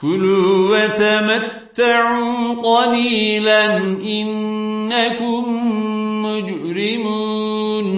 كلوا وتمتعوا قليلا إنكم مجرمون.